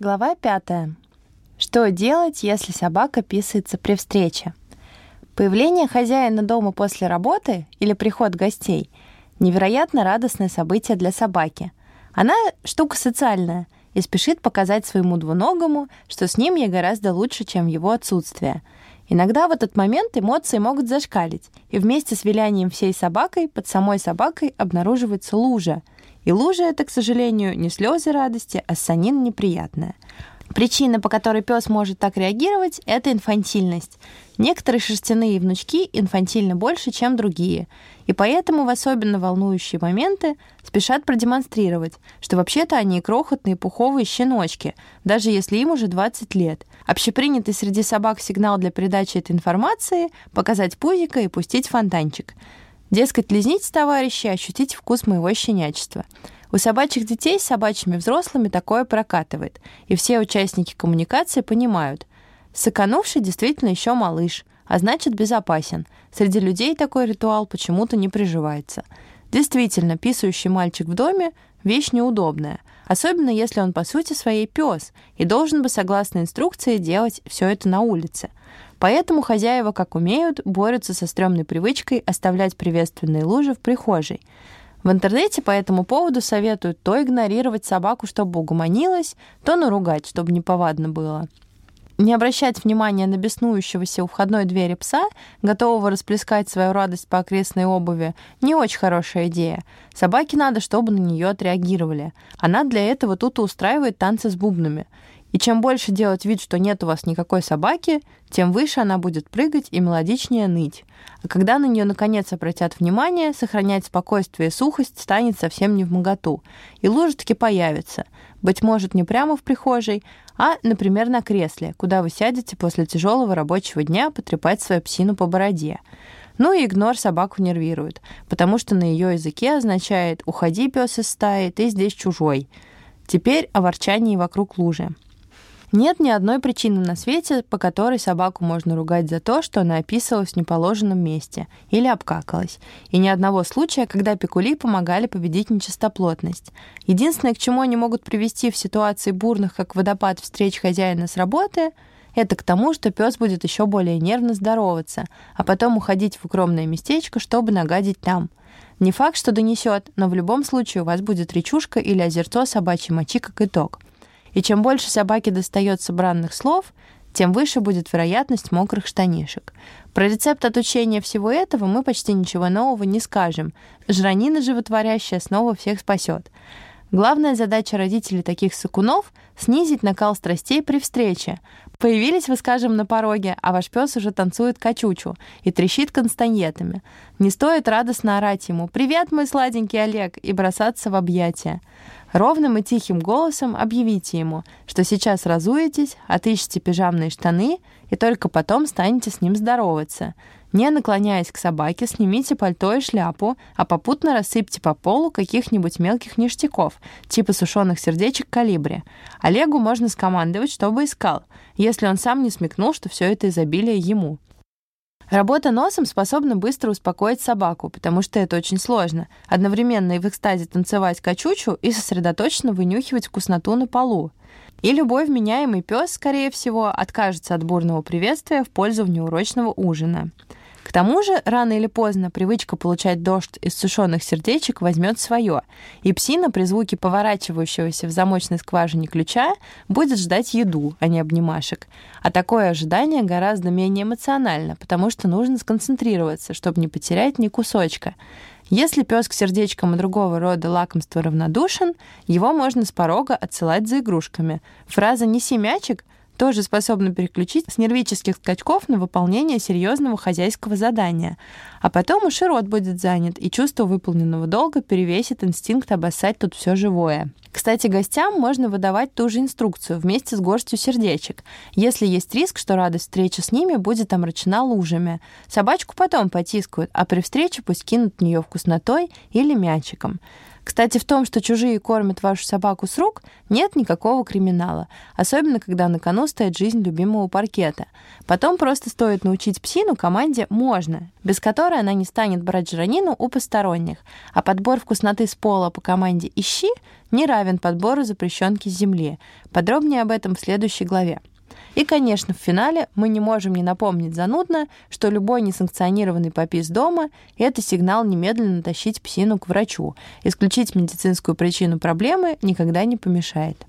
Глава пятая. Что делать, если собака писается при встрече? Появление хозяина дома после работы или приход гостей – невероятно радостное событие для собаки. Она штука социальная и спешит показать своему двуногому, что с ним ей гораздо лучше, чем его отсутствие. Иногда в этот момент эмоции могут зашкалить, и вместе с вилянием всей собакой под самой собакой обнаруживается лужа – и лужа это, к сожалению, не слезы радости, а санин неприятная. Причина, по которой пес может так реагировать, это инфантильность. Некоторые шерстяные внучки инфантильны больше, чем другие, и поэтому в особенно волнующие моменты спешат продемонстрировать, что вообще-то они крохотные пуховые щеночки, даже если им уже 20 лет. Общепринятый среди собак сигнал для передачи этой информации — показать пузико и пустить фонтанчик — Дескать, лизнить товарищи, ощутить вкус моего щенячества. У собачьих детей с собачьими взрослыми такое прокатывает, и все участники коммуникации понимают. Сыканувший действительно еще малыш, а значит безопасен. Среди людей такой ритуал почему-то не приживается. Действительно, писающий мальчик в доме — вещь неудобная, особенно если он по сути своей пес и должен бы, согласно инструкции, делать все это на улице. Поэтому хозяева, как умеют, борются со стрёмной привычкой оставлять приветственные лужи в прихожей. В интернете по этому поводу советуют то игнорировать собаку, чтобы угомонилась, то наругать, чтобы неповадно было. Не обращать внимания на беснующегося у входной двери пса, готового расплескать свою радость по окрестной обуви, не очень хорошая идея. Собаке надо, чтобы на нее отреагировали. Она для этого тут и устраивает танцы с бубнами. И чем больше делать вид, что нет у вас никакой собаки, тем выше она будет прыгать и мелодичнее ныть. А когда на нее наконец обратят внимание, сохранять спокойствие и сухость станет совсем не в моготу. И лужа таки появится. Быть может, не прямо в прихожей, а, например, на кресле, куда вы сядете после тяжелого рабочего дня потрепать свою псину по бороде. Ну и игнор собаку нервирует, потому что на ее языке означает «уходи, пес из стаи, ты здесь чужой». Теперь о ворчании вокруг лужи. Нет ни одной причины на свете, по которой собаку можно ругать за то, что она описывалась в неположенном месте или обкакалась. И ни одного случая, когда пикули помогали победить нечистоплотность. Единственное, к чему они могут привести в ситуации бурных, как водопад встреч хозяина с работы, это к тому, что пес будет еще более нервно здороваться, а потом уходить в укромное местечко, чтобы нагадить там. Не факт, что донесет, но в любом случае у вас будет речушка или озерцо собачьей мочи как итог. И чем больше собаке достается бранных слов, тем выше будет вероятность мокрых штанишек. Про рецепт отучения всего этого мы почти ничего нового не скажем. Жранина животворящая снова всех спасет. Главная задача родителей таких сакунов — снизить накал страстей при встрече. Появились вы, скажем, на пороге, а ваш пес уже танцует качучу и трещит констаньетами. Не стоит радостно орать ему «Привет, мой сладенький Олег!» и бросаться в объятия. Ровным и тихим голосом объявите ему, что сейчас разуетесь, отыщите пижамные штаны и только потом станете с ним здороваться. Не наклоняясь к собаке, снимите пальто и шляпу, а попутно рассыпьте по полу каких-нибудь мелких ништяков, типа сушеных сердечек калибре. Олегу можно скомандовать, чтобы искал, если он сам не смекнул, что все это изобилие ему. Работа носом способна быстро успокоить собаку, потому что это очень сложно. Одновременно и в экстазе танцевать качучу и сосредоточенно вынюхивать вкусноту на полу. И любой вменяемый пес, скорее всего, откажется от бурного приветствия в пользу внеурочного ужина. К тому же, рано или поздно привычка получать дождь из сушеных сердечек возьмет свое, и псина при звуке поворачивающегося в замочной скважине ключа будет ждать еду, а не обнимашек. А такое ожидание гораздо менее эмоционально, потому что нужно сконцентрироваться, чтобы не потерять ни кусочка. Если пес к сердечкам и другого рода лакомства равнодушен, его можно с порога отсылать за игрушками. Фраза «неси мячик» тоже способна переключить с нервических скачков на выполнение серьезного хозяйского задания. А потом уж и рот будет занят, и чувство выполненного долга перевесит инстинкт обоссать тут все живое. Кстати, гостям можно выдавать ту же инструкцию вместе с горстью сердечек, если есть риск, что радость встречи с ними будет омрачена лужами. Собачку потом потискают, а при встрече пусть кинут в нее вкуснотой или мячиком. Кстати, в том, что чужие кормят вашу собаку с рук, нет никакого криминала, особенно когда на кону стоит жизнь любимого паркета. Потом просто стоит научить псину команде «можно», без которой она не станет брать жранину у посторонних, а подбор вкусноты с пола по команде «ищи» не равен подбору запрещенки с земли. Подробнее об этом в следующей главе. И, конечно, в финале мы не можем не напомнить занудно, что любой несанкционированный попис дома — это сигнал немедленно тащить псину к врачу. Исключить медицинскую причину проблемы никогда не помешает.